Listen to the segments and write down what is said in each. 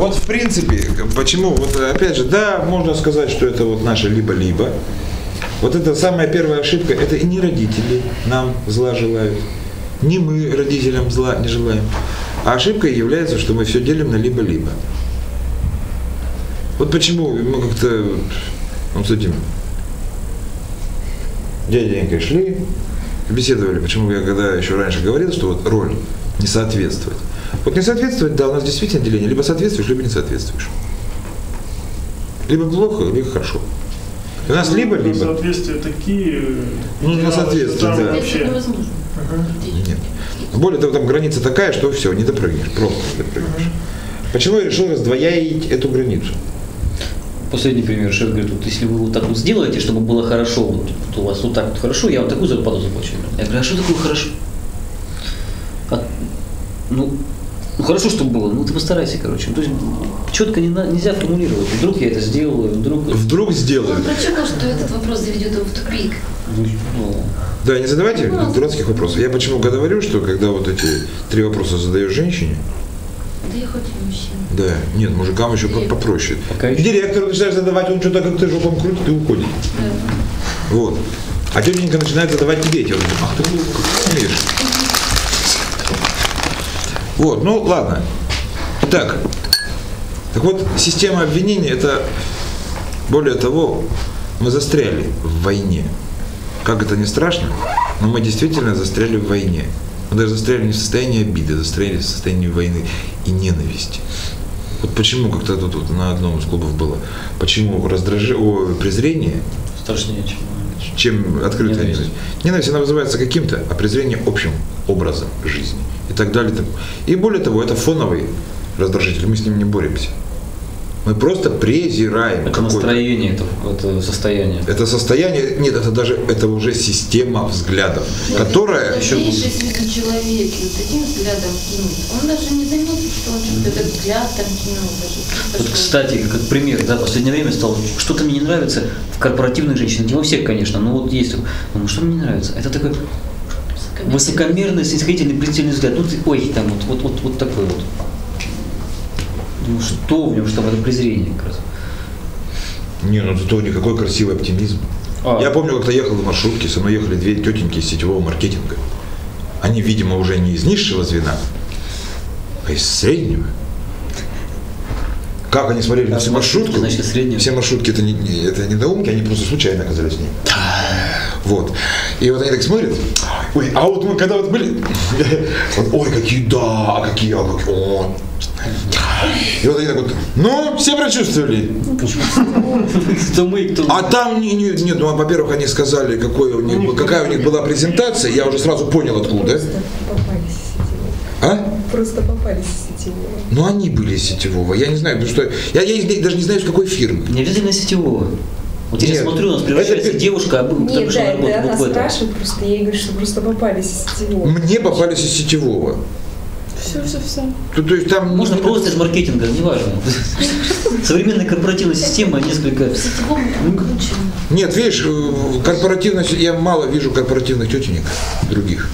Вот в принципе, почему, вот опять же, да, можно сказать, что это вот наше либо-либо. Вот это самая первая ошибка, это и не родители нам зла желают, не мы родителям зла не желаем. А ошибкой является, что мы все делим на либо-либо. Вот почему мы как-то, ну, с этим дяденькой шли, беседовали, почему я когда еще раньше говорил, что вот роль не соответствует. Вот не соответствует, да, у нас действительно деление, либо соответствуешь, либо не соответствуешь. Либо плохо, либо хорошо. У нас либо, либо. Соответствия такие. Ну, на соответствие, да. Это невозможно. Нет. Более того, там граница такая, что все, не допрыгнешь, просто не допрыгнешь. Почему я решил раздвоять эту границу? Последний пример. Шеф говорит, вот если вы вот так вот сделаете, чтобы было хорошо, вот, вот у вас вот так вот хорошо, я вам такую зарплату заплачу. Я говорю, а что такое хорошо? А, ну, ну, хорошо, чтобы было, ну ты постарайся, короче. Ну, То есть четко не, нельзя формулировать. Вдруг я это сделаю, вдруг... Вдруг сделаю. Он прочекал, что этот вопрос заведет его в тупик. Ну, Да, не задавайте дурацких вопросов. Я почему говорю, что когда вот эти три вопроса задаешь женщине, Да я хоть и мужчина. да, нет, мужикам еще по- попроще. Пока еще. Директору начинаешь задавать, он что-то как-то жопом крутит и уходит. Вот. А тетенька начинает задавать тебе эти вопросы. Ах ты, как умеешь. Вот, ну ладно. Итак, так вот, система обвинения это, более того, мы застряли в войне. Как это не страшно, но мы действительно застряли в войне. Мы даже застряли не в состоянии обиды, застряли в состоянии войны и ненависти. Вот почему как-то тут вот на одном из клубов было, почему раздражи... о, презрение, страшнее, чем... чем открытая Ненависть. ненависть. Ненависть, она вызывается каким-то, а презрение общим образом жизни и так далее. и более того, это фоновый раздражитель, мы с ним не боремся. Мы просто презираем Это какое-то- настроение, это, это состояние. Это состояние, нет, это даже, это уже система взглядов, которая, Добрейший с виду человек, вот таким взглядом кинет. Он даже не заметит, что он что-то этот взгляд там кинул. Даже. Вот, кстати, как пример, да, в последнее время стало, что-то мне не нравится в корпоративных женщинах, не во всех, конечно, но вот есть, ну, что мне не нравится, это такой высокомерный. высокомерный, снисходительный, пристальный взгляд, ну, ты, ой, там вот, вот, вот, вот такой вот. Думаю, что в нем, что это презрение как раз. не, ну зато никакой красивый оптимизм. А. Я помню, как-то ехал в маршрутке, со мной ехали две тетеньки из сетевого маркетинга. Они, видимо, уже не из низшего звена, а из среднего. Как они смотрели на всю маршрутки, маршрутку? значит, среднего. Все маршрутки это не, не- это недоумки, они просто случайно оказались в ней. Вот. И вот они так смотрят. Ой, а вот мы когда вот были, вот, ой, какие да, а какие, а какие, о. И вот они так вот, ну, все прочувствовали. Кто мы, кто А там, не, не- нет, ну, а, во-первых, они сказали, какой у них, какая у них была презентация, я уже сразу понял, откуда. А? Просто попались из сетевого. Ну, они были из сетевого, я не знаю, потому что, я, я даже не знаю, с какой фирмы. Не обязательно сетевого. Вот я смотрю, у нас превращается Это- девушка, а был- Нет, да, работу это она спрашивает просто, я ей говорю, что просто попались из сетевого. Мне попались из сетевого. Все, все, все. То, то есть там... Можно не- просто из маркетинга, неважно. Современная корпоративная система несколько... В сетевом Ну, круче. Нет, видишь, э, корпоративность, я мало вижу корпоративных тетенек других.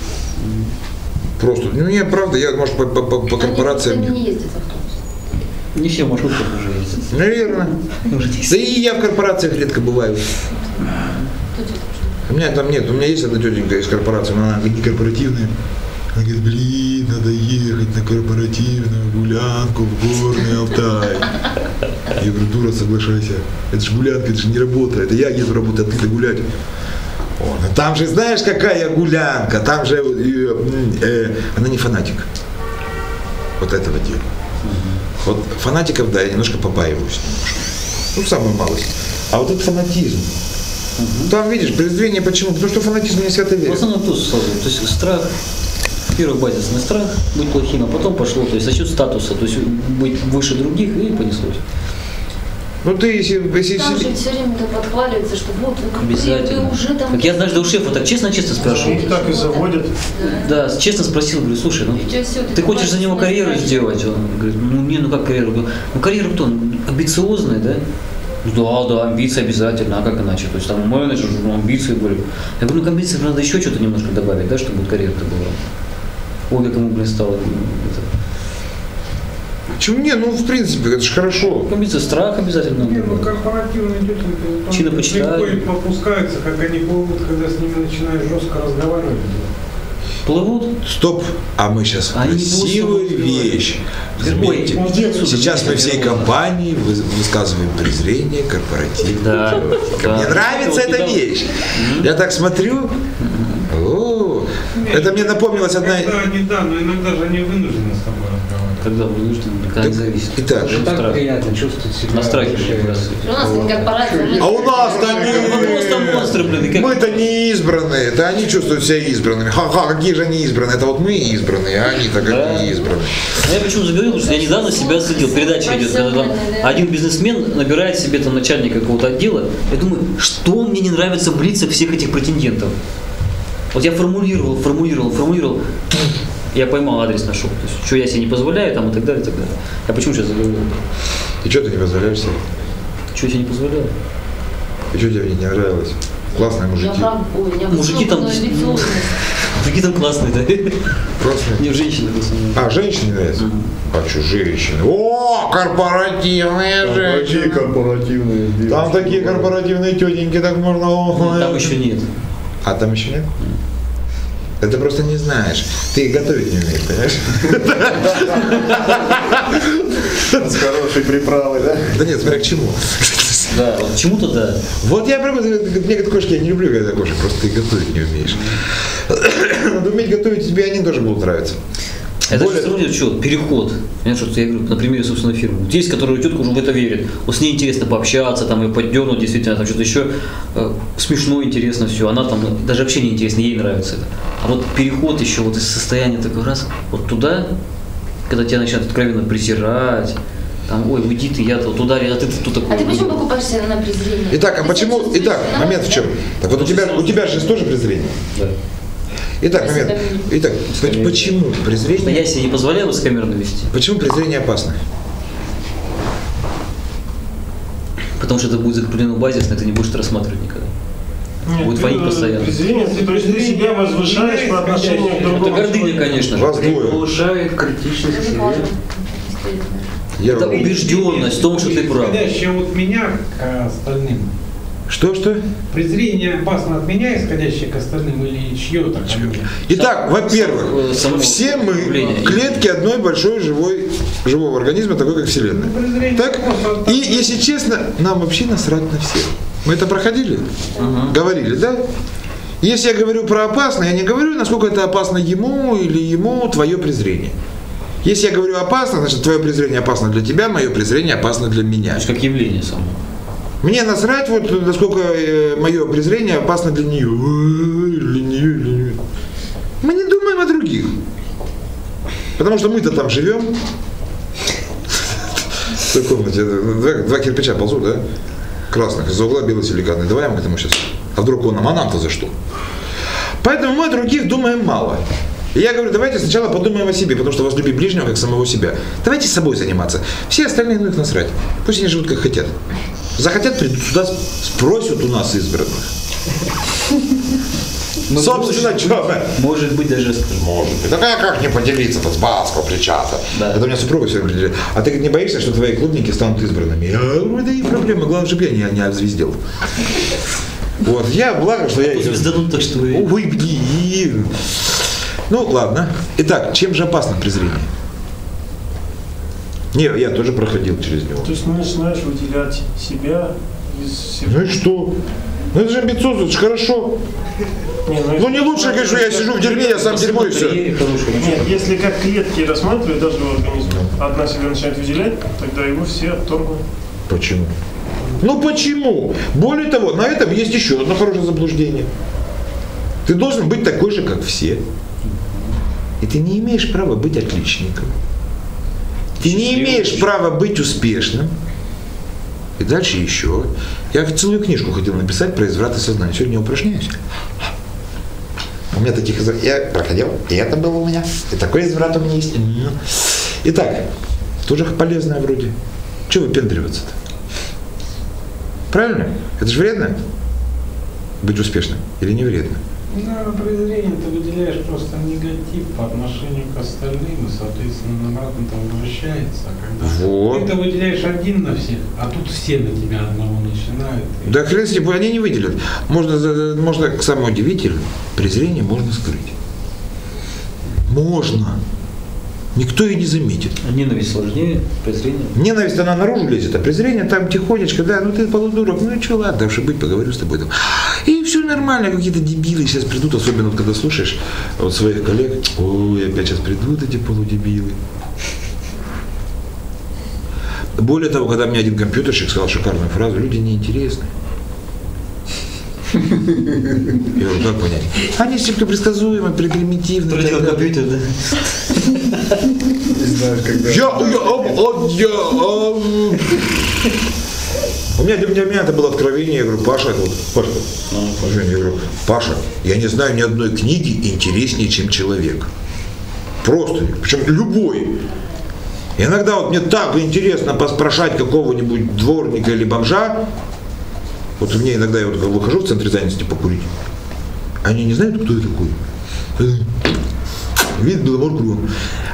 Просто, ну не, правда, я, может, по, по- по- по корпорациям... Они не- ездят в автобусе. Не все маршрутках уже. Наверное. Да и я в корпорациях редко бываю. У меня там нет, у меня есть одна тетенька из корпорации, но она не корпоративная. Она говорит, блин, надо ехать на корпоративную гулянку в Горный Алтай. Я говорю, дура, соглашайся. Это же гулянка, это же не работа. Это я еду работать, а ты-то гулять. О, ну там же знаешь, какая гулянка. Там же э, э, она не фанатик. Вот этого дела. Вот фанатиков, да, я немножко побаиваюсь. Немножко. Ну, самую малость. А вот этот фанатизм. Там, видишь, презрение почему? Потому что фанатизм не свято В верит. основном то сложно. То есть страх, первый базисный страх быть плохим, а потом пошло, то есть за счет статуса, то есть быть выше других и понеслось. Ну ты, если, если, Там же все время это подхваливается, что вот вы Обязательно. вы уже там... Как я однажды у шефа так честно-честно спрашивал. Их так и заводят. Да, честно спросил, говорю, слушай, ну ты хочешь за него карьеру сделать? Он говорит, ну не, ну как карьеру? Ну карьера кто? Ну, Амбициозная, да? Ну, Да, да, амбиции обязательно, а как иначе? То есть там менеджер, ну, амбиции были. Я говорю, ну к амбициям надо еще что-то немножко добавить, да, чтобы карьера-то была. Ой, как ему, блин, стало. м, это. Почему? Не, ну в принципе, это же хорошо. Комбинация страх обязательно. Не, ну корпоративные люди, там Чина легко почитали. им попускаются, как они плывут, когда с ними начинаешь жестко разговаривать. Плывут. Стоп, а мы сейчас будут красивую вещь. Ой, Заметьте. Сейчас мы всей компанией вы- высказываем презрение корпоративным Да, да. Мне нравится эта вещь. Я так смотрю. О, это мне напомнилась одна... Иногда они, да, но иногда же они вынуждены с тобой. Когда вынуждены, когда не зависит. Итак, Очень Так приятно чувствовать себя. На страхе как. У нас не корпорация. а у нас-то они... монстры, блин, как- Мы-то не избранные, это они чувствуют себя избранными. Ха-ха, какие же они избранные? Это вот мы избранные, а они-то Да. какие избранные. Ну, Я почему заговорил, потому что я недавно себя осудил. Передача идет, когда там один бизнесмен набирает себе там начальника какого-то отдела. Я думаю, что мне не нравится в лицах всех этих претендентов. Вот я формулировал, формулировал, формулировал. Я поймал адрес нашел. То есть, что я себе не позволяю, там и так далее, и так далее. Я почему сейчас заговорил? И что ты не позволяешь себе? Что я себе не позволяю? И что тебе не нравилось? Классные Я мужики. прав, ой, я Мужики там- амбициозность. Такие там классные, да? Классные. Мне женщины в основном. А, женщины нравятся? А что, женщины? О, корпоративные женщины. корпоративные. Там такие корпоративные тетеньки, так можно... Там еще нет. А там еще нет? Это просто не знаешь. Ты готовить не умеешь, понимаешь? С хорошей приправой, да? Да нет, смотря к чему. Да, вот чему-то да. Вот я прям, мне говорят, кошки, я не люблю, когда кошек, просто ты готовить не умеешь. Надо уметь готовить, тебе они тоже будут нравиться. Это Более- же все равно что, переход. Понимаешь, вот я говорю, на примере собственной фирмы. Вот есть, которые тетка уже в это верит. Вот с ней интересно пообщаться, там ее поддернуть, действительно, там что-то еще э, смешно, интересно все. Она там ну, даже вообще не интересно, ей нравится это. А вот переход еще вот из состояния такой раз, вот туда, когда тебя начинают откровенно презирать, там, ой, уйди ты, я туда, а ты кто такой? А ты почему покупаешься на презрение? Итак, а Ты почему? Итак, момент в чем? Так вот у тебя, у тебя же тоже презрение. Да. Итак, момент. себя не- Итак, почему Что презрение? я себе не позволяю высокомерно вести, Почему презрение опасно? потому что это будет закреплено базисно, и ты не будешь это рассматривать никогда. Будет фонить постоянно. Презрение, то есть ты себя возвышаешь по отношению к Это другому. гордыня, конечно же. Вас двое. Повышает критичность Это. Действительно. Я Это убежденность в том, что ты прав. Исходящее от меня к остальным. Что, что? Презрение опасно от меня, исходящее к остальным, или чье-то ко мне? Итак, во-первых, все мы клетки одной большой живой, живого организма, такой как Вселенная. Ну, презрение Так? И, если честно, нам вообще насрать на всех. Мы это проходили? Говорили, да? Если я говорю про опасно, я не говорю, насколько это опасно ему или ему твое презрение. Если я говорю опасно, значит твое презрение опасно для тебя, мое презрение опасно для меня. То есть как явление само. Мне насрать, вот насколько э, мое презрение опасно для нее. Для нее, для нее. Мы не думаем о других. Потому что мы-то там живем. В той комнате два, два кирпича ползут, да? Красных, из-за угла белый силикатный. Давай мы этому сейчас. А вдруг он нам, а нам-то за что? Поэтому мы о других думаем мало. И я говорю, давайте сначала подумаем о себе, потому что возлюби ближнего, как самого себя. Давайте собой заниматься. Все остальные ну их насрать. Пусть они живут как хотят. Захотят, придут сюда, спросят у нас избранных. Ну, Собственно, что мы? Может быть, даже скажем. Может быть. Так а как не поделиться-то с баского плеча-то? Да. Это у меня супруга все время говорит, а ты не боишься, что твои клубники станут избранными? Я говорю, это не проблема, главное, чтобы я не, не обзвездил. Вот, я, благо, что я... Звезданут так, что... и- Ой. Ну, ладно. Итак, чем же опасно презрение? Не, я тоже проходил через него. То есть ну, начинаешь выделять себя из всего. Ну и что? Ну это же амбициозно, это же хорошо. Не, Ну не лучше, конечно, я сижу в дерьме, я сам дерьмо и все. Нет, если как клетки рассматривать даже в организме, одна себя начинает выделять, тогда его все отторгнут. Почему? Ну почему? Более того, на этом есть еще одно хорошее заблуждение. Ты должен быть такой же, как все. И ты не имеешь права быть отличником. Ты не имеешь права быть успешным. И дальше еще. Я целую книжку хотел написать про изврат и сознание. Сегодня упражняюсь. У меня таких изврат... Я проходил, и это было у меня. И такой изврат у меня есть. М. Итак, тоже полезное вроде. Чего выпендриваться-то? Правильно? Это же вредно? Быть успешным или не вредно? Да, презрение ты выделяешь просто негатив по отношению к остальным, и, соответственно, обратно это возвращается. А когда Вот. ты выделяешь один на всех, а тут все на тебя одного начинают. и- Да хрен с ним, они не выделят. Можно, можно, самое удивительное, презрение можно скрыть. Можно. Никто и не заметит. А Ненависть сложнее, презрение. Ненависть, она наружу лезет, а презрение там тихонечко, да, ну ты полудурок, ну и что, ладно, уж и быть, поговорю с тобой там. И все нормально, какие-то дебилы сейчас придут, особенно вот когда слушаешь вот своих коллег, ой, опять сейчас придут эти полудебилы. Более того, когда мне один компьютерщик сказал шикарную фразу, люди неинтересны. Я говорю, как понять? Они слишком предсказуемы, примитивны. далее. компьютер, да? Не знаешь, когда... Я, я, а, я, а. У меня, для меня, для меня это было откровение, я говорю, Паша, вот, Паша, Паша, я говорю, Паша, я не знаю ни одной книги интереснее, чем человек. Просто, причем любой. Иногда вот мне так интересно поспрашать какого-нибудь дворника или бомжа, вот мне иногда я вот выхожу в центре занятости покурить, они не знают, кто я такой. Вид Беломор кругом.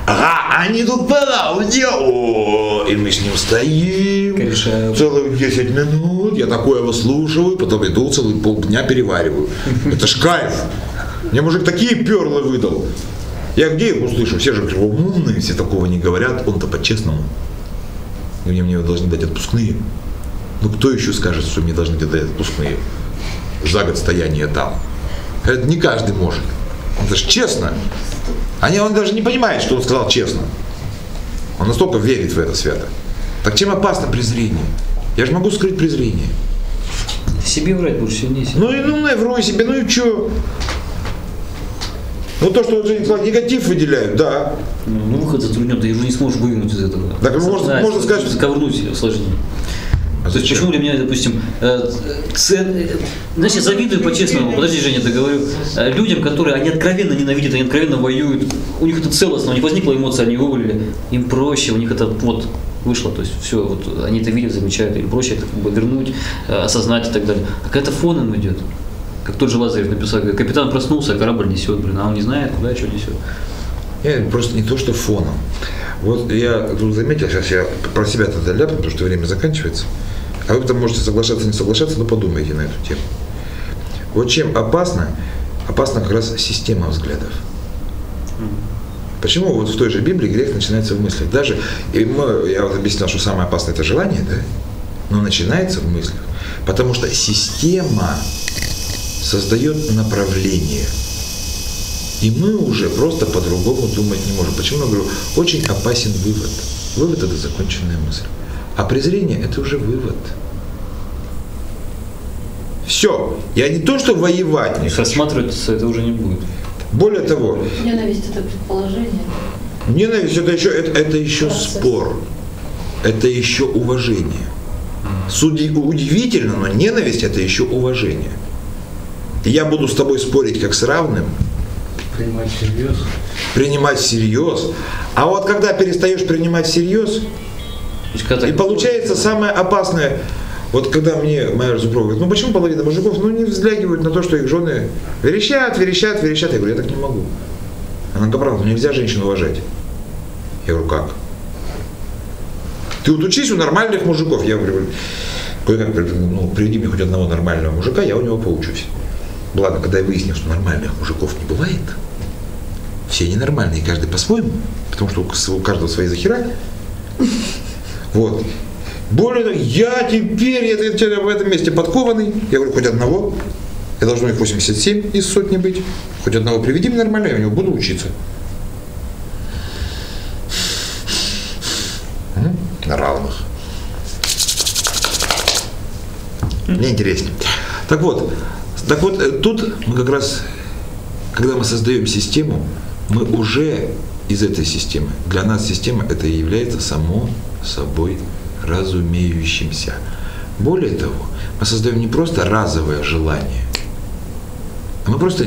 Ага, они тут по ауде. О, И мы с ним стоим. Корешаем. Целых 10 минут. Я такое выслушиваю, потом иду целый полдня перевариваю. Это ж кайф. Мне мужик такие перлы выдал. Я где их услышу? Все же умные, все такого не говорят. Он-то по-честному. И мне, мне должны дать отпускные. Ну кто еще скажет, что мне должны дать отпускные? За год стояния там. Это не каждый может. Это же честно. Они, он даже не понимает, что он сказал честно. Он настолько верит в это свято. Так чем опасно презрение? Я же могу скрыть презрение. Себе врать будешь сильнее. Ну и ну, я вру себе, ну и что? Ну то, что Женя сказал, негатив выделяют, да. Ну, ну, выход затруднен, ты уже не сможешь вывернуть из этого. Так, ну, можно- можно сказать, что- Заковырнуть сложнее. То есть почему для меня, допустим, э, цен- э, знаешь, я завидую по-честному, подожди, Женя, договорю, э, людям, которые, они откровенно ненавидят, они откровенно воюют, у них это целостно, у них возникла эмоция, они вывалили, им проще, у них это вот вышло, то есть все, вот они это видят, замечают, им проще это как бы вернуть, осознать и так далее. А когда это фоном идет, как тот же Лазарев написал, капитан проснулся, а корабль несет, блин, а он не знает, куда что несет. Я просто не то, что фоном. Вот я тут заметил, сейчас я про себя тогда ляпну, потому что время заканчивается. А вы там можете соглашаться, не соглашаться, но подумайте на эту тему. Вот чем опасно? Опасна как раз система взглядов. Почему вот в той же Библии грех начинается в мыслях? Даже, и мы, я вот объяснял, что самое опасное это желание, да? Но начинается в мыслях. Потому что система создает направление. И мы уже просто по-другому думать не можем. Почему я говорю, очень опасен вывод. Вывод – это законченная мысль. А презрение – это уже вывод. Все. Я не то, что воевать не рассматриваться это уже не будет. Более того, Ненависть это предположение. ненависть – это еще, это, это еще Процесс. спор. Это еще уважение. Суди, удивительно, но ненависть – это еще уважение. И я буду с тобой спорить как с равным, Принимать всерьез. принимать всерьез. А вот когда перестаешь принимать всерьез, есть, когда и получается самое опасное, вот когда мне моя супруга говорит, ну почему половина мужиков ну, не взглядывают на то, что их жены верещат, верещат, верещат. Я говорю, я так не могу. Она говорит, правда, нельзя женщин уважать. Я говорю, как? Ты вот учись у нормальных мужиков. Я говорю, кое-как, ну, приведи мне хоть одного нормального мужика, я у него поучусь. Благо, когда я выяснил, что нормальных мужиков не бывает, все ненормальные, каждый по-своему, потому что у каждого свои захера. Вот. Более того, я теперь я, я в этом месте подкованный. Я говорю, хоть одного. Я должен их 87 из сотни быть. Хоть одного приведи мне нормально, я у него буду учиться. На равных. Мне интереснее. Так вот, так вот, э, тут мы как раз, когда мы создаем систему, мы уже из этой системы, для нас система это и является само собой разумеющимся. Более того, мы создаем не просто разовое желание, а мы просто...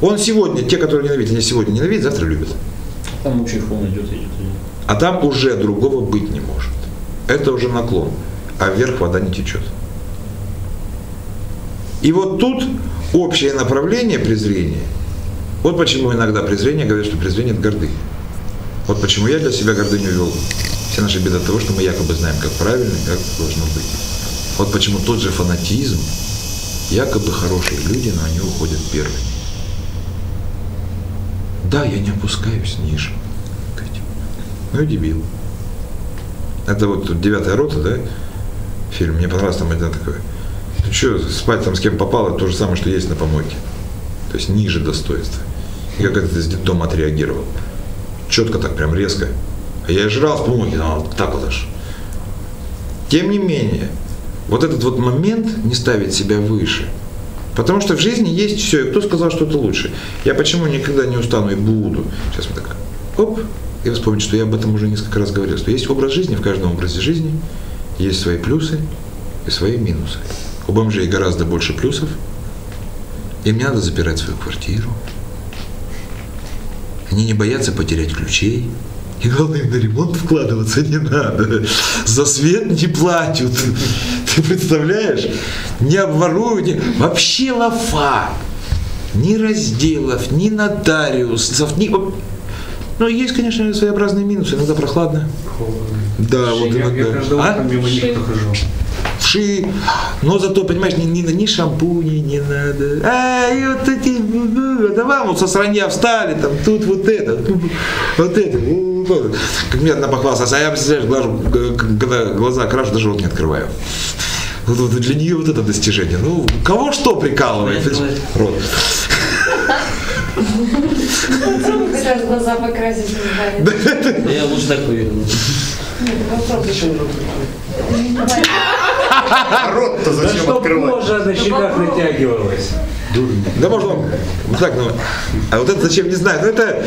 Он сегодня, те, которые ненавидят, они сегодня ненавидят, завтра любят. Там общий фон идет, идет, идет. А там уже другого быть не может. Это уже наклон. А вверх вода не течет. И вот тут общее направление презрения. Вот почему иногда презрение говорят, что презрение это гордыня. Вот почему я для себя гордыню вел. Все наши беды от того, что мы якобы знаем, как правильно, как должно быть. Вот почему тот же фанатизм, якобы хорошие люди, но они уходят первыми. Да, я не опускаюсь ниже. Ну и дебил. Это вот девятая рота, да? Фильм. Мне понравился там один такой. Ты что, спать там с кем попало, то же самое, что есть на помойке. То есть ниже достоинства. И как это из детдома отреагировал. Четко так, прям резко. А я и жрал с помойки, ну, так вот аж. Тем не менее, вот этот вот момент не ставить себя выше. Потому что в жизни есть все, и кто сказал, что это лучше. Я почему никогда не устану и буду. Сейчас мы так, оп, и вы вспомните, что я об этом уже несколько раз говорил, что есть образ жизни, в каждом образе жизни есть свои плюсы и свои минусы. У бомжей гораздо больше плюсов, им не надо запирать свою квартиру, они не боятся потерять ключей, и главное, на ремонт вкладываться не надо. За свет не платят. Ты представляешь? Не обворуют. Не... Вообще лафа. Ни разделов, ни нотариусов, ни... Ну, есть, конечно, своеобразные минусы. Иногда прохладно. Да, вот я, иногда. я А? мимо них прохожу. вши, но зато, понимаешь, ни, ни, ни шампуни не надо. А, и вот эти, да вам вот со сранья встали, там, тут вот это, вот это. Как мне одна похвасталась, а я, представляешь, глажу, когда глаза крашу, даже рот не открываю. Вот, вот для нее вот это достижение. Ну, кого что прикалывает? Рот. Сейчас глаза покрасить не. Я лучше так поверил. Попробуй. Рот-то Да чтоб кожа на щеках натягивалась. Да можно вот так, ну, а вот это зачем, не знаю, ну это,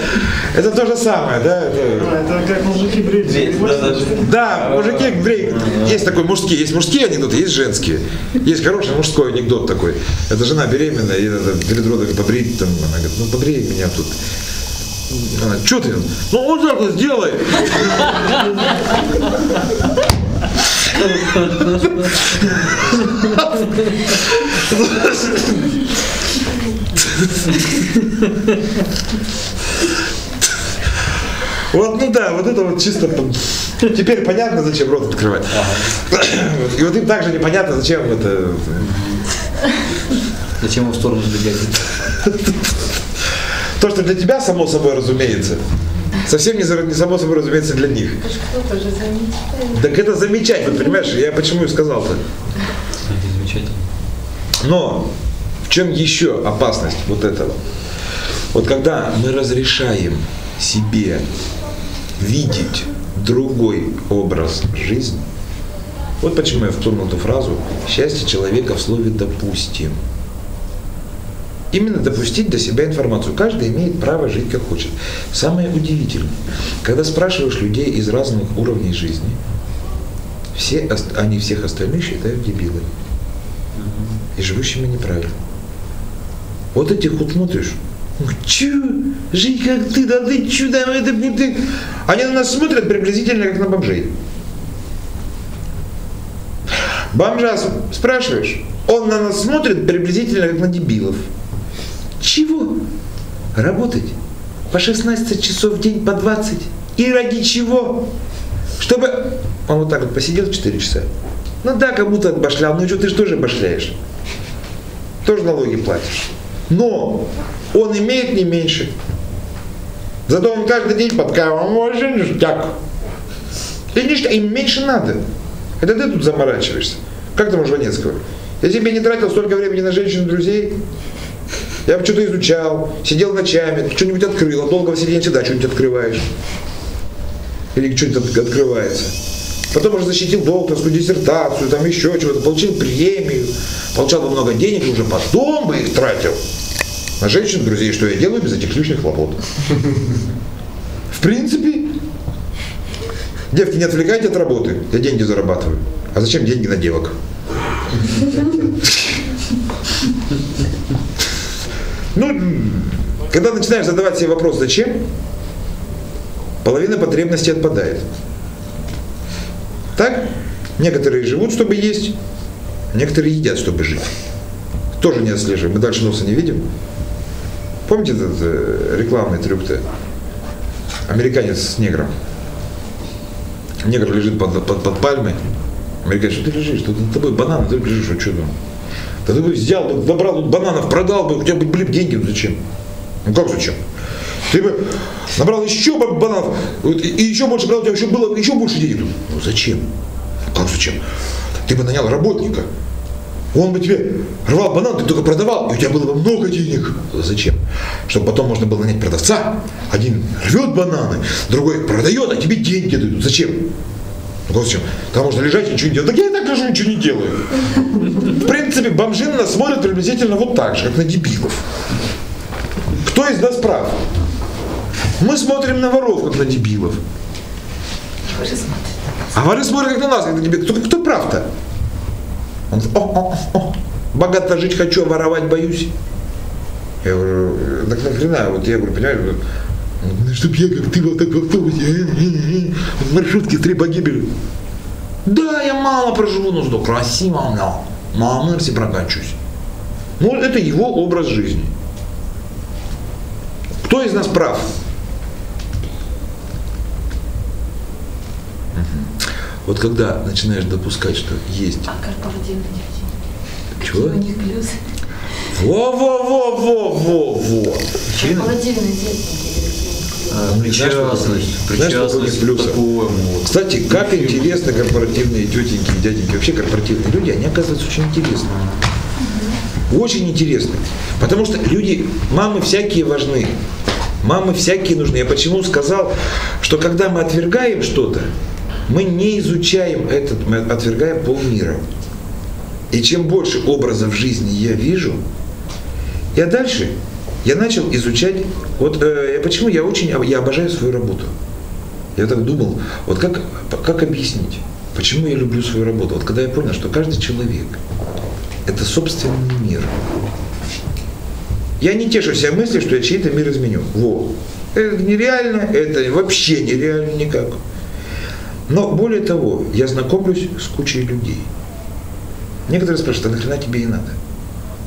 это то же самое, да, это, Это как мужики бреют. Да, мужики, блин, есть такой мужские, есть мужские анекдоты, есть женские. Есть хороший мужской анекдот такой. Это жена беременная, и надо перед родами побрить, там, она говорит, ну побрей меня тут. Она, что ты? Ну вот так вот сделай. Вот, ну да, вот это вот чисто... Теперь понятно, зачем рот открывать. И вот им также непонятно, зачем это... Зачем его в сторону сдвигать? То, что для тебя само собой разумеется, совсем не, за- не само собой разумеется для них. Это же заметил. Так это замечательно, понимаешь? Я почему и сказал-то. Это замечательно. Но в чем еще опасность вот этого? Вот когда мы разрешаем себе видеть другой образ жизни, вот почему я вспомнил эту фразу «счастье человека в слове «допустим». Именно допустить до себя информацию. Каждый имеет право жить как хочет. Самое удивительное, когда спрашиваешь людей из разных уровней жизни, все, они всех остальных считают дебилами и живущими неправильно. Вот этих вот смотришь, чё, жить как ты, да ты чё, да это ты. Они на нас смотрят приблизительно как на бомжей. Бомжа спрашиваешь, он на нас смотрит приблизительно как на дебилов. Чего? Работать по 16 часов в день, по 20. И ради чего? Чтобы он вот так вот посидел 4 часа. Ну да, кому-то отбашлял, ну что, ты же тоже башляешь. Тоже налоги платишь. Но он имеет не меньше. Зато он каждый день под кавом, «Ой, ништяк. И ништяк, им меньше надо. Это ты тут заморачиваешься. Как там у Жванецкого? Я тебе не тратил столько времени на женщин друзей. Я что-то изучал, сидел ночами, что-нибудь открыл. От долгого сидения всегда что-нибудь открываешь. Или что-нибудь от- открывается. Потом уже защитил докторскую диссертацию, там еще чего-то, получил премию, получал много денег, и уже потом бы их тратил на женщин, друзей, что я делаю без этих лишних хлопот. В принципе, девки, не отвлекайте от работы, я деньги зарабатываю. А зачем деньги на девок? Ну, когда начинаешь задавать себе вопрос «зачем?», половина потребностей отпадает. Так? Некоторые живут, чтобы есть, некоторые едят, чтобы жить. тоже не отслеживаем, мы дальше носа не видим. Помните этот э, рекламный трюк-то? Американец с негром. Негр лежит под, под, под пальмой. Американец, что ты лежишь? Тут над тобой банан, ты лежишь, а что там? Да ты бы взял, набрал бананов, продал бы, у тебя бы были бы деньги, ну зачем? Ну как зачем? Ты бы набрал еще бананов, и, еще больше брал, у тебя еще было еще больше денег. Ну зачем? Ну как зачем? Ты бы нанял работника, он бы тебе рвал банан, ты только продавал, и у тебя было бы много денег. Зачем? Чтобы потом можно было нанять продавца. Один рвет бананы, другой продает, а тебе деньги дают. Зачем? Ну зачем? Там можно лежать и ничего не делать. Так я и так лежу, ничего не делаю. Принципе, бомжи на нас смотрят приблизительно вот так же, как на дебилов. Кто из нас прав? Мы смотрим на воров, как на дебилов. А воры смотрят как на нас, как на дебилов. Кто, кто прав-то? Он о, о, о, богато жить хочу, а воровать боюсь. Я говорю, так нахрена, вот я говорю, понимаешь, ну, чтоб я как ты вот так в автобусе, э, э, э, в маршрутке три погибели. Да, я мало проживу, но зато красиво, но на Мерсе прокачусь. Ну, это его образ жизни. Кто из нас прав? Вот когда начинаешь допускать, что есть А корпоративные деньги? Чего? Какие у них плюсы? Во-во-во-во-во-во. Корпоративные деньги. А, Причастность, причастность к такому. Кстати, как интересно корпоративные тетеньки и дяденьки, вообще корпоративные люди, они оказываются очень интересны. Очень интересны. Потому что люди, мамы всякие важны. Мамы всякие нужны. Я почему сказал, что когда мы отвергаем что-то, мы не изучаем этот, мы отвергаем полмира. И чем больше образов жизни я вижу, я дальше, я начал изучать, вот э, почему я очень, я обожаю свою работу. Я так думал, вот как, как объяснить, почему я люблю свою работу. Вот когда я понял, что каждый человек – это собственный мир. Я не тешу себя мыслью, что я чей-то мир изменю. Во. Это нереально, это вообще нереально никак. Но более того, я знакомлюсь с кучей людей. Некоторые спрашивают, а нахрена тебе и надо?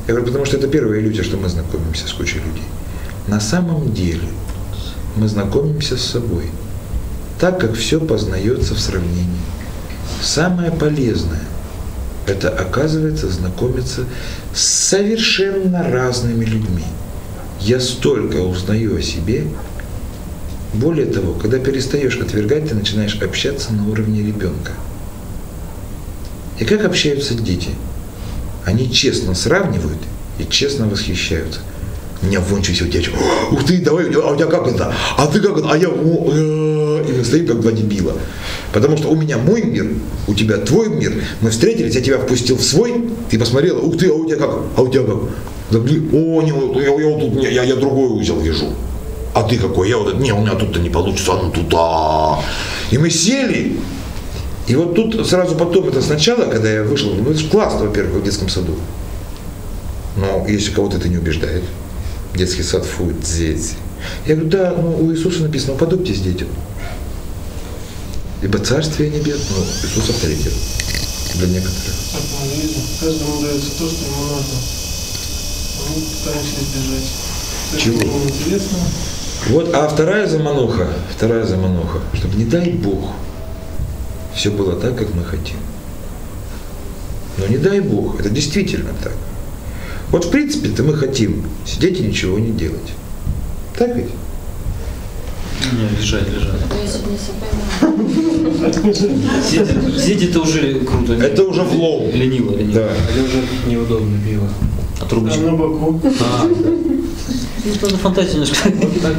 Потому что это первая иллюзия, что мы знакомимся с кучей людей. На самом деле мы знакомимся с собой, так как все познается в сравнении. Самое полезное – это, оказывается, знакомиться с совершенно разными людьми. Я столько узнаю о себе. Более того, когда перестаешь отвергать, ты начинаешь общаться на уровне ребенка. И как общаются дети? Они честно сравнивают и честно восхищаются. У меня вон тебя, чё? ух ты, давай, а у тебя как это? А ты как это? А я, э». и мы стоим как два дебила. Потому что у меня мой мир, у тебя твой мир, мы встретились, я тебя впустил в свой, ты посмотрела, ух ты, а у тебя как? А у тебя как? Да, блин, о, не, я, я, тут, не, я, я другой узел вижу. А ты какой? Я вот, не, у меня тут-то не получится, а ну туда. И мы сели, и вот тут сразу потом, это сначала, когда я вышел, ну это же классно, во-первых, в детском саду. Но если кого-то это не убеждает, детский сад, фу, дети. Я говорю, да, ну у Иисуса написано, уподобьтесь детям. Ибо царствие небес, ну, Иисус авторитет для некоторых. Каждому дается то, что ему нужно. Мы пытаемся избежать. То, что Чего? ему интересно. Вот, а вторая замануха, вторая замануха, чтобы не дай Бог, все было так, как мы хотим. Но не дай Бог, это действительно так. Вот в принципе-то мы хотим сидеть и ничего не делать. Так ведь? Не, лежать, лежать. Сидеть, сидеть это уже круто. Это уже влом. Лениво, лениво. Да. Или уже неудобно пиво. А А трубочка? на боку. А, ну, надо фантазию немножко.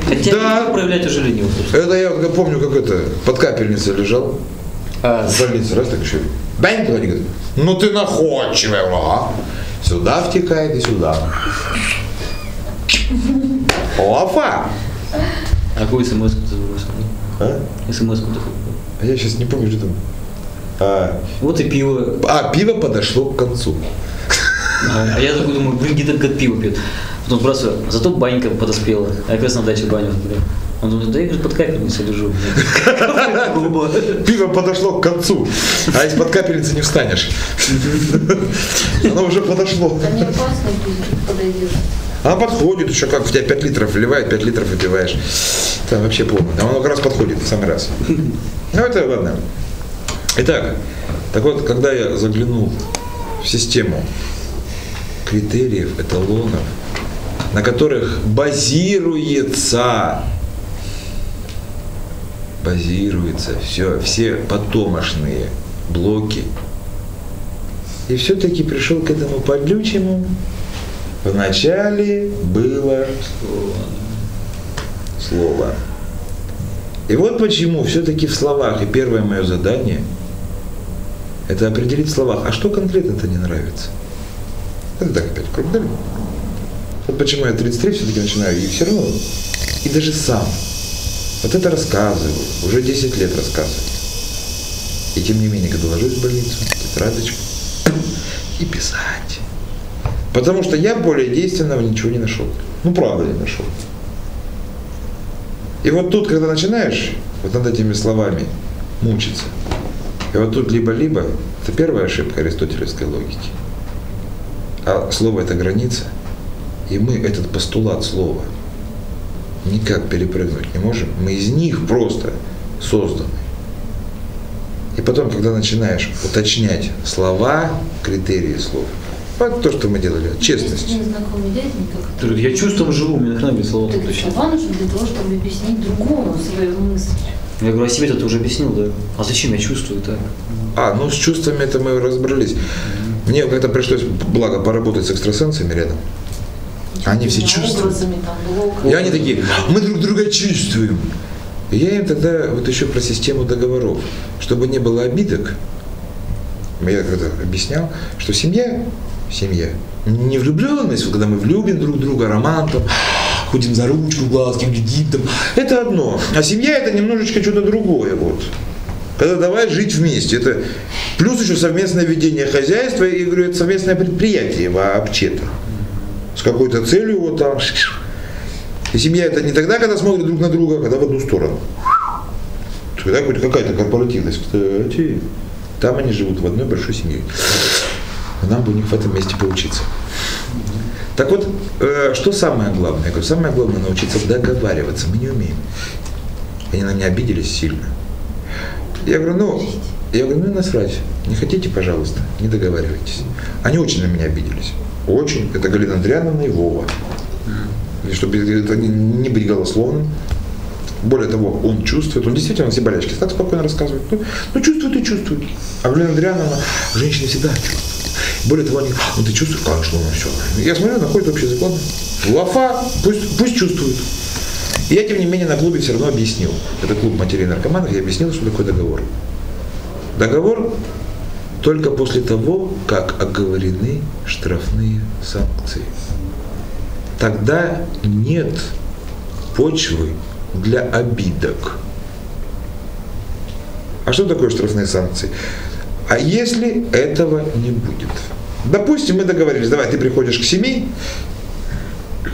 Хотя Да. проявлять уже лениво. Это я помню, как это, под капельницей лежал, А, больнице, раз так еще, бань, туда, они говорят, ну ты находчивый, ага. Сюда втекает и сюда. Опа! а какую смс-ку ты забросил? А? СМС-ку такую. А я сейчас не помню, что там. А, Вот и пиво. а, пиво подошло к концу. А я такой думаю, блин, где-то пиво пьет. Потом сбрасываю, зато банька подоспела. А я как раз на даче баню открыл. Он думает, да я говорит, под капельницей лежу. Пиво подошло к концу, а из-под капельницы не встанешь. Оно уже подошло. Подойдет. Она подходит еще как в тебя 5 литров вливает, 5 литров выпиваешь. Там вообще полно. А оно как раз подходит в самый раз. Ну это ладно. Итак, так вот, когда я заглянул в систему критериев, эталонов, на которых базируется базируется все, все потомошные блоки. И все-таки пришел к этому подлючему. Вначале было слово. И вот почему все-таки в словах, и первое мое задание, это определить в словах, а что конкретно-то не нравится. Это так опять круг, да? Вот почему я 33 все-таки начинаю, и все равно, и даже сам, вот это рассказываю, уже 10 лет рассказываю. И тем не менее, когда ложусь в больницу, тетрадочку, и писать. Потому что я более действенного ничего не нашел. Ну, правда не нашел. И вот тут, когда начинаешь вот над этими словами мучиться, и вот тут либо-либо, это первая ошибка аристотелевской логики. А слово это граница, и мы этот постулат слова никак перепрыгнуть не можем. Мы из них просто созданы. И потом, когда начинаешь уточнять слова, критерии слов, вот то, что мы делали, честность. Который... Я чувством живу, мне нахрена без слова точно. слова нужны для того, чтобы объяснить другому свою мысль. Я говорю, а себе ты уже объяснил, да? А зачем я чувствую так? А, ну с чувствами это мы разобрались. Мне как-то пришлось, благо, поработать с экстрасенсами рядом. Они все чувствуют. И они такие, мы друг друга чувствуем. И я им тогда вот еще про систему договоров, чтобы не было обидок. Я когда объяснял, что семья, семья, не влюбленность, когда мы влюбим друг друга, роман там, ходим за ручку, глазки глядим там, это одно. А семья это немножечко что-то другое вот. Когда давай жить вместе. Это плюс еще совместное ведение хозяйства и говорю, это совместное предприятие вообще-то. С какой-то целью вот там. И семья это не тогда, когда смотрят друг на друга, а когда в одну сторону. Тогда хоть какая-то корпоративность. Кстати, там они живут в одной большой семье. Нам бы у них в этом месте поучиться. Так вот, э, что самое главное? Я говорю, самое главное научиться договариваться. Мы не умеем. Они на меня обиделись сильно. Я говорю, ну, я говорю, ну и насрать. Не хотите, пожалуйста, не договаривайтесь. Они очень на меня обиделись. Очень. Это Галина Андриановна и Вова. И чтобы это не, не быть голословным. Более того, он чувствует, он действительно все болячки так спокойно рассказывает. Ну, ну чувствует и чувствует. А Галина Андриановна, женщины всегда чувствуют. Более того, они, ну ты чувствуешь, конечно, ну все. Я смотрю, находит общий заклад. Лафа, пусть, пусть чувствует. Я, тем не менее, на клубе все равно объяснил. Это клуб матерей наркоманов, я объяснил, что такое договор. Договор только после того, как оговорены штрафные санкции. Тогда нет почвы для обидок. А что такое штрафные санкции? А если этого не будет? Допустим, мы договорились, давай, ты приходишь к семи,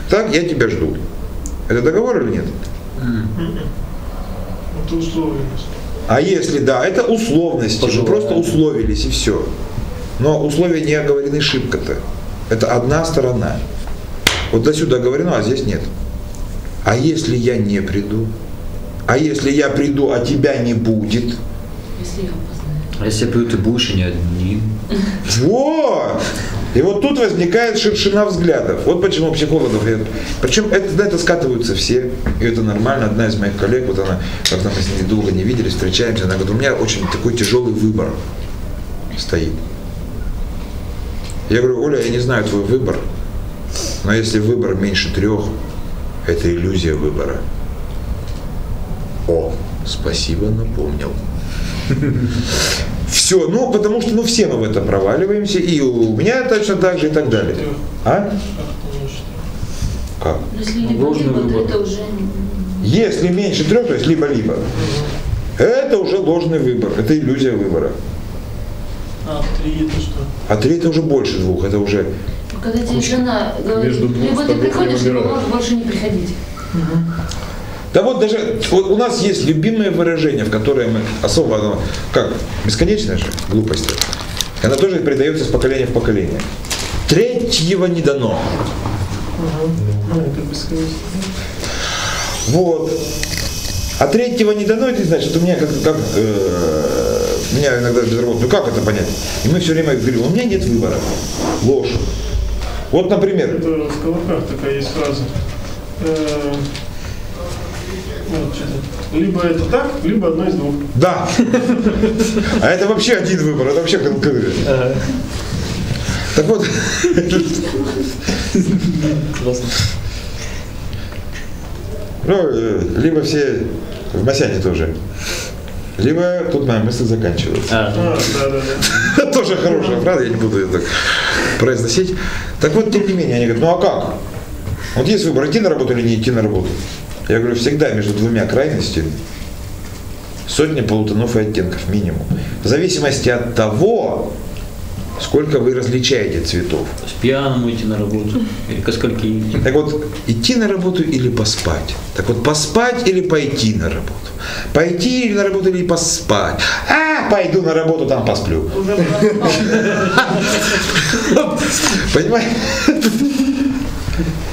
так, я тебя жду. Это договор или нет? Это условленность. А если да, это условности, мы Пожелание. просто условились и все. Но условия не оговорены шибко-то. Это одна сторона. Вот до сюда оговорено, а здесь нет. А если я не приду? А если я приду, а тебя не будет? Если я опознаю. А если я пью, ты будешь и не один. Вот! И вот тут возникает ширшина взглядов. Вот почему психологов. Причем это, на это скатываются все, и это нормально. Одна из моих коллег, вот она, как-то мы с ней долго не виделись, встречаемся, она говорит, у меня очень такой тяжелый выбор стоит. Я говорю, Оля, я не знаю твой выбор, но если выбор меньше трех, это иллюзия выбора. О, спасибо, напомнил. Все, ну, потому что, ну, все мы в это проваливаемся, и у меня точно так же и так далее. А? Как? Если либо либо, то это уже... Если меньше трех, то есть либо-либо. Это уже ложный выбор, это иллюзия выбора. А, три это что? А три это уже больше двух, это уже Когда тебе жена говорит, либо ты приходишь, либо можешь больше не приходить. Да вот даже вот у нас есть любимое выражение, в которое мы особо, оно, как, бесконечная же глупость. Она тоже передается из поколения в поколение. Третьего не дано. Ну. Вот. А третьего не дано, это значит, что у меня как, как э, меня иногда безработно. Ну как это понять? И мы все время говорим, у меня нет выбора. Ложь. Вот, например, Это в Колоках такая есть фраза. Э. Либо это так, либо одно из двух. да. А это вообще один выбор, это вообще как как- Так вот, ну, э, либо все в Масяне тоже. Либо тут моя мысль заканчивается. А, А, да, да, да. Тоже хорошая фраза, я не буду ее так произносить. Так вот, тем не менее, они говорят, ну а как? Вот есть выбор, идти на работу или не идти на работу. Я говорю, всегда между двумя крайностями сотни полутонов и оттенков минимум. В зависимости от того, сколько вы различаете цветов. с пьяным идти на работу. Или ко скольки идти. Так вот, идти на работу или поспать? Так вот, поспать или пойти на работу? Пойти или на работу или поспать? А, пойду на работу, там посплю. Понимаешь?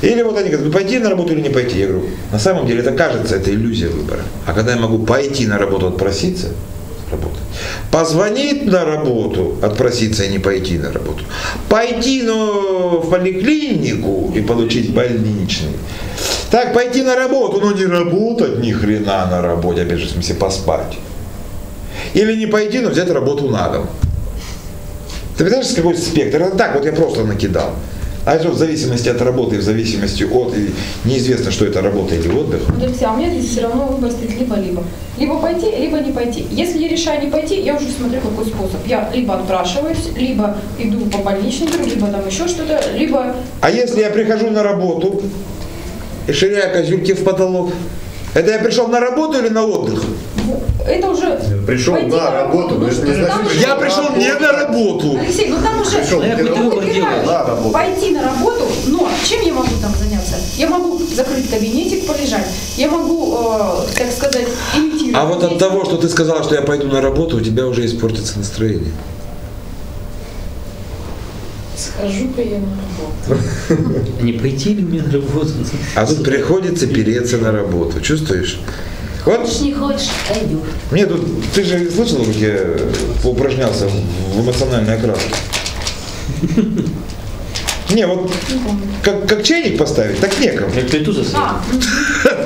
Или вот они говорят, ну пойти на работу или не пойти. Я говорю, на самом деле это кажется, это иллюзия выбора. А когда я могу пойти на работу, отпроситься, работать. Позвонить на работу, отпроситься и не пойти на работу. Пойти но в поликлинику и получить больничный. Так, пойти на работу, но не работать ни хрена на работе, опять же, в смысле поспать. Или не пойти, но взять работу на дом. Ты понимаешь, какой спектр? Это так, вот я просто накидал. А это в зависимости от работы, в зависимости от, и неизвестно, что это работа или отдых. Вот, Алексей, а у меня здесь все равно выбор стоит либо-либо. Либо пойти, либо не пойти. Если я решаю не пойти, я уже смотрю, какой способ. Я либо отпрашиваюсь, либо иду по больничнику, либо там еще что-то, либо А если я прихожу на работу и ширяю козюльки в потолок, это я пришел на работу или на отдых? Это уже... Пришел на работу, ну но это что, не значит, что уже- Я пришел не на работу. Алексей, ну там уже... Пришел ты на работу. Пойти на работу, но чем я могу там заняться? Я могу закрыть кабинетик, полежать. Я могу, э, так сказать, имитировать. А вот от того, что ты сказала, что я пойду на работу, у тебя уже испортится настроение. Схожу-ка я на работу. Не пойти ли мне на работу? А тут приходится переться на работу. Чувствуешь? Вот Хочешь, не хочешь, пойдешь. мне тут, ты же слышал, как я упражнялся в эмоциональной окраске? Не, вот как, как чайник поставить, так некому. Как ты тут А,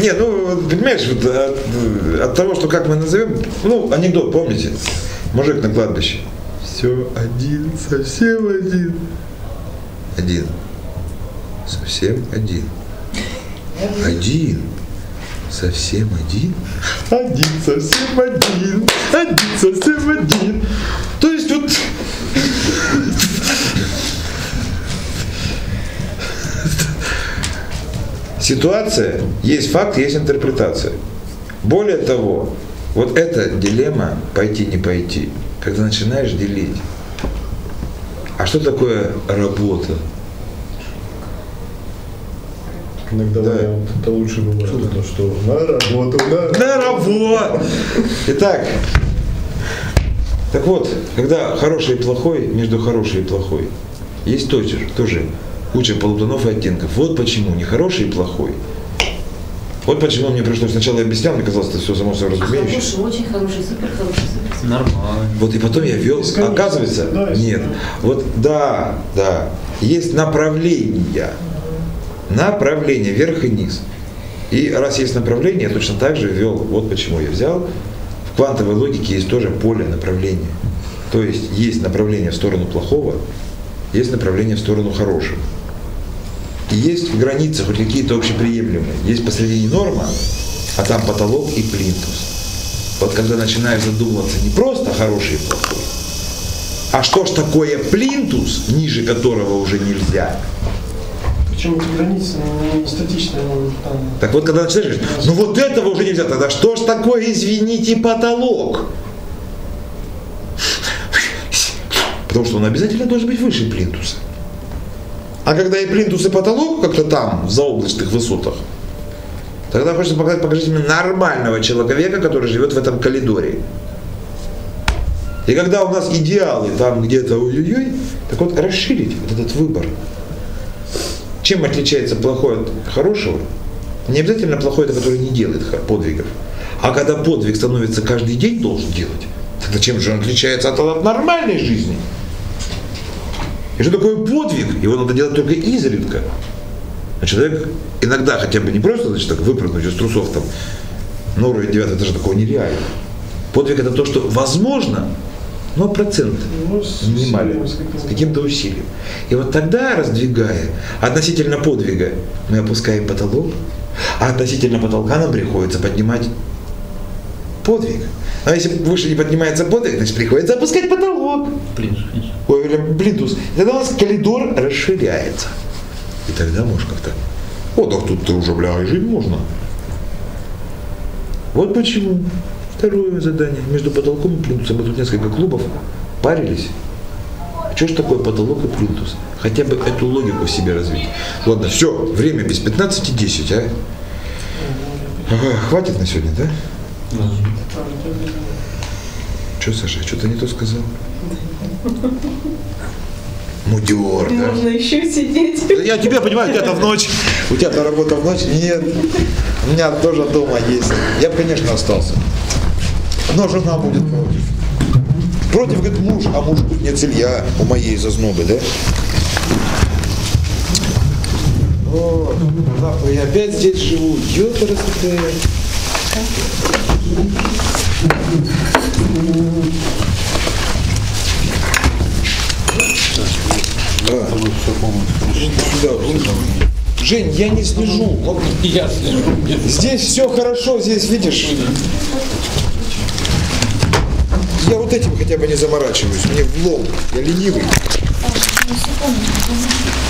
Не, ну, понимаешь, вот от, от того, что как мы назовем, ну, анекдот, помните? Мужик на кладбище. Все один, совсем один. Один. Совсем один. Один. Совсем один. Один, совсем один. Один, совсем один. То есть вот... Ситуация, есть факт, есть интерпретация. Более того, вот эта дилемма пойти не пойти, когда начинаешь делить. А что такое работа? Иногда Да. вариант это лучше бывает. То, что на работу, на На работу! Итак, так вот, когда хороший и плохой, между хорошей и плохой, есть тоже, тоже куча полутонов и оттенков. Вот почему не хороший и плохой. Вот почему мне пришлось сначала я объяснял, мне казалось, это все само собой разумеющееся. Хороший, очень хороший, супер хороший, супер. Нормально. Вот и потом я вел, Бесконечно. оказывается, Да, нет. да. Вот да, да, есть направления, направления вверх и низ. И раз есть направление, я точно так же ввел, вот почему я взял. В квантовой логике есть тоже поле направления. То есть есть направление в сторону плохого, есть направление в сторону хорошего. И есть в границах хоть какие-то общеприемлемые. Есть посередине норма, а там потолок и плинтус. Вот когда начинаешь задумываться не просто хороший и плохой, а что ж такое плинтус, ниже которого уже нельзя. Причем ну, не статичные, ну, там, Так вот, когда начинаешь говорить, ну вот этого уже нельзя, тогда что ж такое, извините, потолок? Потому что он обязательно должен быть выше плинтуса. А когда и плинтус, и потолок как-то там, в заоблачных высотах, тогда хочется показать, покажите мне нормального человека, который живет в этом коридоре. И когда у нас идеалы там где-то ой-ой-ой, так вот расширить вот этот выбор. Чем отличается плохое от хорошего? Не обязательно плохой это, который не делает подвигов. А когда подвиг становится каждый день должен делать, тогда чем же он отличается от, от нормальной жизни? И что такое подвиг? Его надо делать только изредка. А человек иногда хотя бы не просто, значит, так выпрыгнуть из трусов там, на уровень 9 этажа такого нереально. Подвиг это то, что возможно, но процент Ну, усилием, с с каким-то. усилием. И вот тогда, раздвигая, относительно подвига мы опускаем потолок, а относительно потолка нам приходится поднимать подвиг. А если выше не поднимается подвиг, значит приходится опускать потолок. Блин. Ой, плинтус. И тогда у нас коридор расширяется. И тогда можешь как-то, о, так тут уже, бля, и жить можно. Вот почему. Второе задание. Между потолком и плинтусом. Мы тут несколько клубов парились. Что ж такое потолок и плинтус? Хотя бы эту логику в себе развить. Ладно, все, время без 15.10, а? Ага, хватит на сегодня, да? Что, Саша, что-то не то сказал? Мудер, да? Можно еще сидеть. Я тебя понимаю, у тебя-то в ночь. У тебя-то работа в ночь. Нет. У меня тоже дома есть. Я бы, конечно, остался. Но жена будет против. Против, говорит, муж, а муж тут нет Илья у моей зазнобы, да? Вот, нахуй, я опять здесь живу. Ёпарасоте. Да. Сюда, вот. Жень, я не слежу. Вот Я слежу. Здесь все хорошо, здесь видишь. Я вот этим хотя бы не заморачиваюсь. Мне влом. Я ленивый.